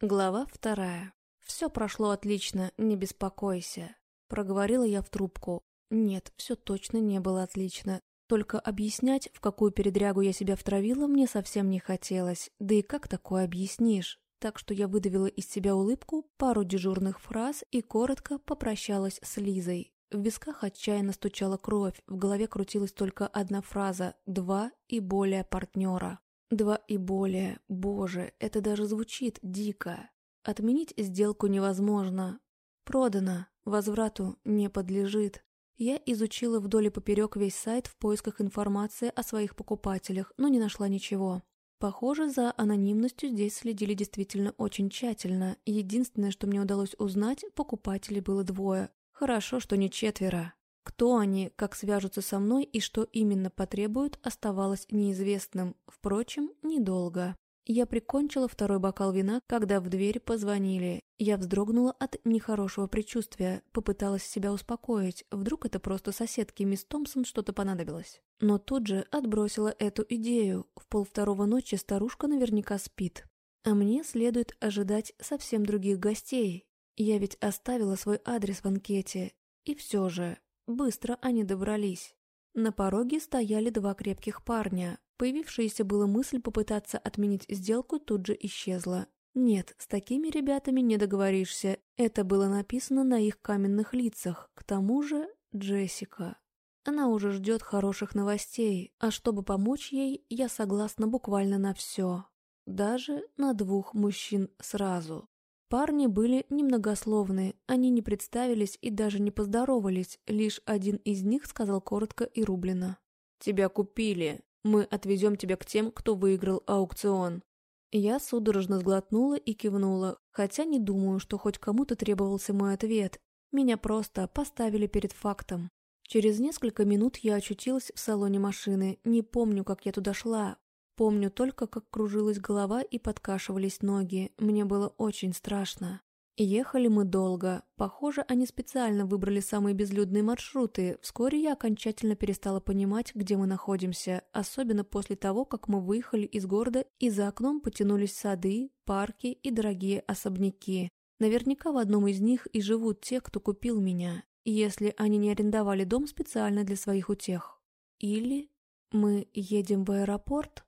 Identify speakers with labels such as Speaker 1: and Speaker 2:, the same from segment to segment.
Speaker 1: Глава вторая. «Все прошло отлично, не беспокойся», — проговорила я в трубку. Нет, все точно не было отлично. Только объяснять, в какую передрягу я себя втравила, мне совсем не хотелось. Да и как такое объяснишь? Так что я выдавила из себя улыбку, пару дежурных фраз и коротко попрощалась с Лизой. В висках отчаянно стучала кровь, в голове крутилась только одна фраза «два и более партнера». Два и более. Боже, это даже звучит дико. Отменить сделку невозможно. Продано. Возврату не подлежит. Я изучила вдоль и поперек весь сайт в поисках информации о своих покупателях, но не нашла ничего. Похоже, за анонимностью здесь следили действительно очень тщательно. Единственное, что мне удалось узнать, покупателей было двое. Хорошо, что не четверо. Кто они, как свяжутся со мной и что именно потребуют, оставалось неизвестным. Впрочем, недолго. Я прикончила второй бокал вина, когда в дверь позвонили. Я вздрогнула от нехорошего предчувствия, попыталась себя успокоить. Вдруг это просто соседке мисс Томпсон что-то понадобилось. Но тут же отбросила эту идею. В полвторого ночи старушка наверняка спит. А мне следует ожидать совсем других гостей. Я ведь оставила свой адрес в анкете. И все же, Быстро они добрались. На пороге стояли два крепких парня. Появившаяся была мысль попытаться отменить сделку тут же исчезла. Нет, с такими ребятами не договоришься. Это было написано на их каменных лицах. К тому же Джессика. Она уже ждет хороших новостей, а чтобы помочь ей, я согласна буквально на все. Даже на двух мужчин сразу. Парни были немногословны, они не представились и даже не поздоровались, лишь один из них сказал коротко и рублено. «Тебя купили. Мы отвезем тебя к тем, кто выиграл аукцион». Я судорожно сглотнула и кивнула, хотя не думаю, что хоть кому-то требовался мой ответ. Меня просто поставили перед фактом. Через несколько минут я очутилась в салоне машины. Не помню, как я туда шла. Помню только, как кружилась голова и подкашивались ноги. Мне было очень страшно. Ехали мы долго. Похоже, они специально выбрали самые безлюдные маршруты. Вскоре я окончательно перестала понимать, где мы находимся, особенно после того, как мы выехали из города и за окном потянулись сады, парки и дорогие особняки. Наверняка в одном из них и живут те, кто купил меня, если они не арендовали дом специально для своих утех. Или мы едем в аэропорт? —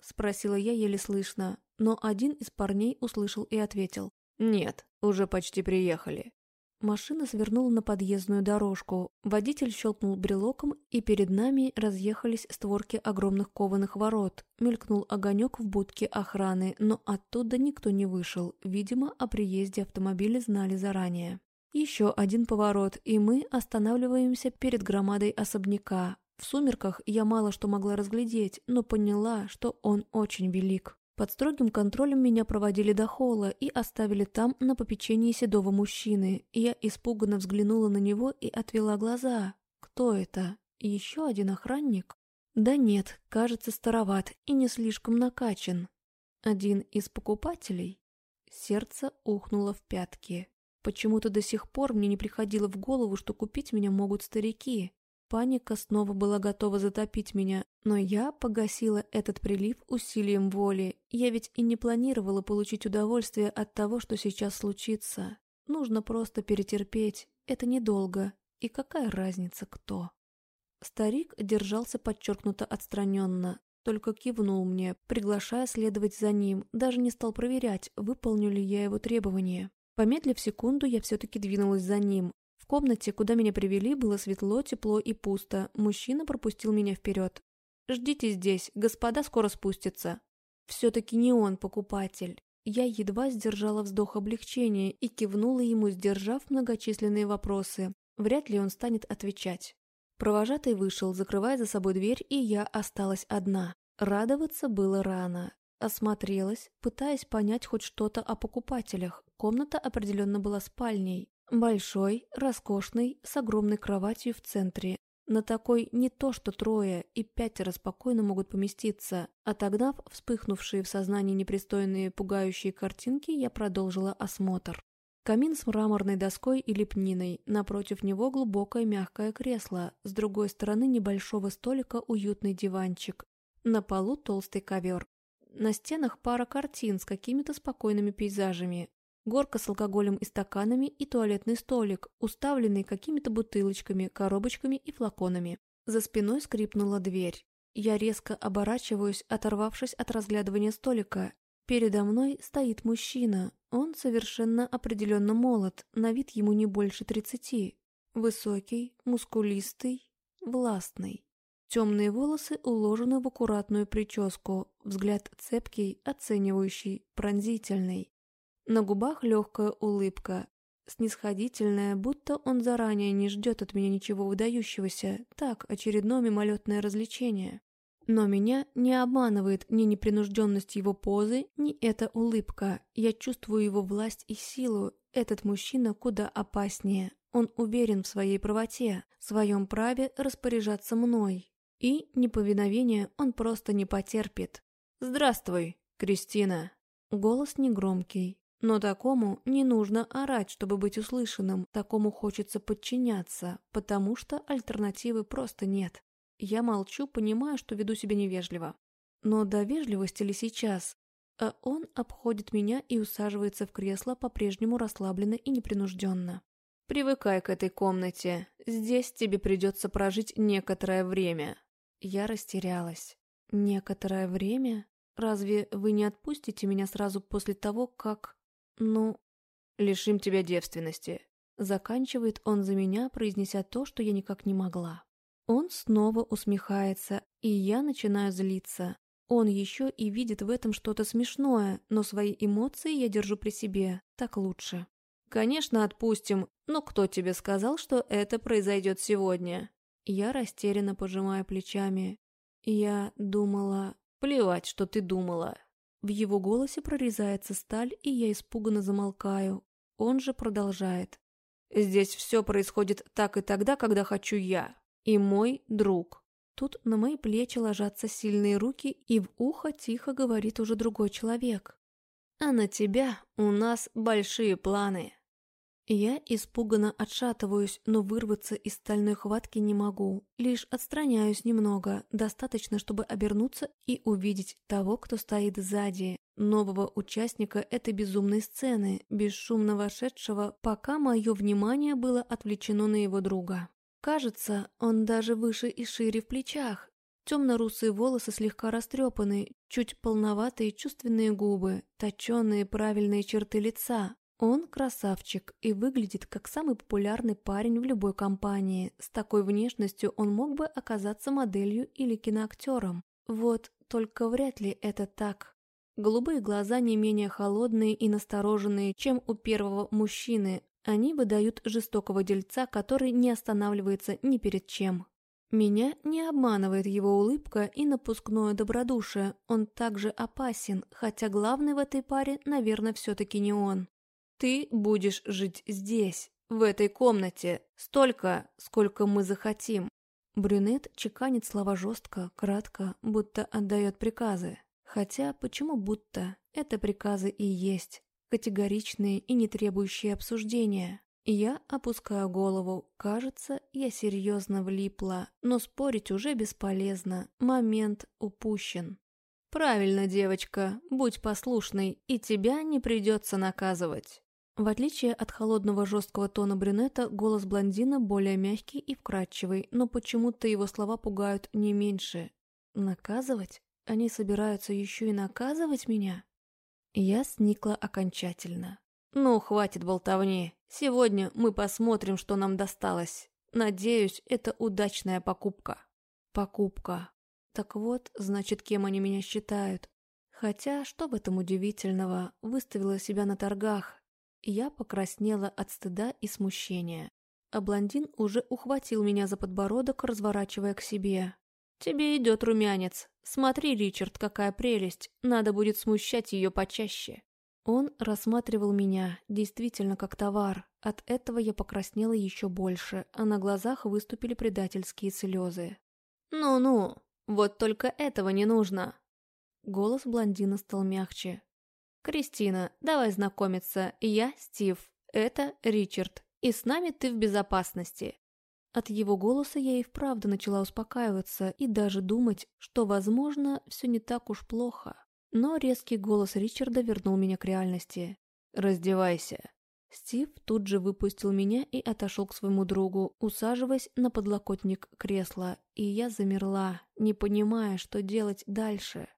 Speaker 1: спросила я еле слышно, но один из парней услышал и ответил. «Нет, уже почти приехали». Машина свернула на подъездную дорожку, водитель щелкнул брелоком, и перед нами разъехались створки огромных кованых ворот. Мелькнул огонек в будке охраны, но оттуда никто не вышел. Видимо, о приезде автомобиля знали заранее. Еще один поворот, и мы останавливаемся перед громадой особняка, в сумерках я мало что могла разглядеть, но поняла, что он очень велик. Под строгим контролем меня проводили до холла и оставили там на попечении седого мужчины. Я испуганно взглянула на него и отвела глаза. Кто это? Еще один охранник? Да нет, кажется, староват и не слишком накачан. Один из покупателей? Сердце ухнуло в пятки. Почему-то до сих пор мне не приходило в голову, что купить меня могут старики. Паника снова была готова затопить меня, но я погасила этот прилив усилием воли. Я ведь и не планировала получить удовольствие от того, что сейчас случится. Нужно просто перетерпеть. Это недолго. И какая разница, кто? Старик держался подчеркнуто отстраненно, только кивнул мне, приглашая следовать за ним, даже не стал проверять, выполню ли я его требования. Помедлив секунду, я все-таки двинулась за ним, комнате, куда меня привели, было светло, тепло и пусто. Мужчина пропустил меня вперед. «Ждите здесь, господа скоро спустятся». Все-таки не он покупатель. Я едва сдержала вздох облегчения и кивнула ему, сдержав многочисленные вопросы. Вряд ли он станет отвечать. Провожатый вышел, закрывая за собой дверь, и я осталась одна. Радоваться было рано. Осмотрелась, пытаясь понять хоть что-то о покупателях. Комната определенно была спальней. Большой, роскошный, с огромной кроватью в центре. На такой не то что трое и пятеро спокойно могут поместиться. Отогнав вспыхнувшие в сознании непристойные пугающие картинки, я продолжила осмотр. Камин с мраморной доской и лепниной, напротив него глубокое мягкое кресло, с другой стороны небольшого столика уютный диванчик. На полу толстый ковер. На стенах пара картин с какими-то спокойными пейзажами. Горка с алкоголем и стаканами и туалетный столик, уставленный какими-то бутылочками, коробочками и флаконами. За спиной скрипнула дверь. Я резко оборачиваюсь, оторвавшись от разглядывания столика. Передо мной стоит мужчина. Он совершенно определенно молод, на вид ему не больше тридцати. Высокий, мускулистый, властный. Темные волосы уложены в аккуратную прическу, взгляд цепкий, оценивающий, пронзительный. На губах легкая улыбка, снисходительная, будто он заранее не ждет от меня ничего выдающегося, так, очередное мимолетное развлечение. Но меня не обманывает ни непринужденность его позы, ни эта улыбка. Я чувствую его власть и силу. Этот мужчина куда опаснее. Он уверен в своей правоте, в своем праве распоряжаться мной. И неповиновение он просто не потерпит. «Здравствуй, Кристина!» Голос негромкий, но такому не нужно орать, чтобы быть услышанным, такому хочется подчиняться, потому что альтернативы просто нет. Я молчу, понимая, что веду себя невежливо. Но до вежливости ли сейчас? А он обходит меня и усаживается в кресло по-прежнему расслабленно и непринужденно. «Привыкай к этой комнате. Здесь тебе придется прожить некоторое время». Я растерялась. «Некоторое время? Разве вы не отпустите меня сразу после того, как...» «Ну...» «Лишим тебя девственности». Заканчивает он за меня, произнеся то, что я никак не могла. Он снова усмехается, и я начинаю злиться. Он еще и видит в этом что-то смешное, но свои эмоции я держу при себе, так лучше. «Конечно, отпустим, но кто тебе сказал, что это произойдет сегодня?» Я растерянно пожимаю плечами. Я думала... Плевать, что ты думала. В его голосе прорезается сталь, и я испуганно замолкаю. Он же продолжает. «Здесь все происходит так и тогда, когда хочу я и мой друг. Тут на мои плечи ложатся сильные руки, и в ухо тихо говорит уже другой человек. А на тебя у нас большие планы. Я испуганно отшатываюсь, но вырваться из стальной хватки не могу. Лишь отстраняюсь немного, достаточно, чтобы обернуться и увидеть того, кто стоит сзади, нового участника этой безумной сцены, бесшумно вошедшего, пока мое внимание было отвлечено на его друга. Кажется, он даже выше и шире в плечах. Темно-русые волосы слегка растрепаны, чуть полноватые чувственные губы, точеные правильные черты лица. Он красавчик и выглядит как самый популярный парень в любой компании. С такой внешностью он мог бы оказаться моделью или киноактером. Вот только вряд ли это так. Голубые глаза не менее холодные и настороженные, чем у первого мужчины, они выдают жестокого дельца, который не останавливается ни перед чем. Меня не обманывает его улыбка и напускное добродушие, он также опасен, хотя главный в этой паре, наверное, все-таки не он. Ты будешь жить здесь, в этой комнате, столько, сколько мы захотим. Брюнет чеканит слова жестко, кратко, будто отдает приказы. Хотя, почему будто? Это приказы и есть категоричные и не требующие обсуждения. Я опускаю голову. Кажется, я серьезно влипла, но спорить уже бесполезно. Момент упущен. «Правильно, девочка, будь послушной, и тебя не придется наказывать». В отличие от холодного жесткого тона брюнета, голос блондина более мягкий и вкрадчивый, но почему-то его слова пугают не меньше. «Наказывать? Они собираются еще и наказывать меня?» Я сникла окончательно. «Ну, хватит болтовни. Сегодня мы посмотрим, что нам досталось. Надеюсь, это удачная покупка». «Покупка. Так вот, значит, кем они меня считают. Хотя, что в этом удивительного, выставила себя на торгах. Я покраснела от стыда и смущения. А блондин уже ухватил меня за подбородок, разворачивая к себе. «Тебе идет румянец. Смотри, Ричард, какая прелесть. Надо будет смущать ее почаще». Он рассматривал меня, действительно, как товар. От этого я покраснела еще больше, а на глазах выступили предательские слезы. «Ну-ну, вот только этого не нужно». Голос блондина стал мягче. «Кристина, давай знакомиться. Я Стив. Это Ричард. И с нами ты в безопасности. От его голоса я и вправду начала успокаиваться и даже думать, что, возможно, все не так уж плохо. Но резкий голос Ричарда вернул меня к реальности. «Раздевайся». Стив тут же выпустил меня и отошел к своему другу, усаживаясь на подлокотник кресла, и я замерла, не понимая, что делать дальше.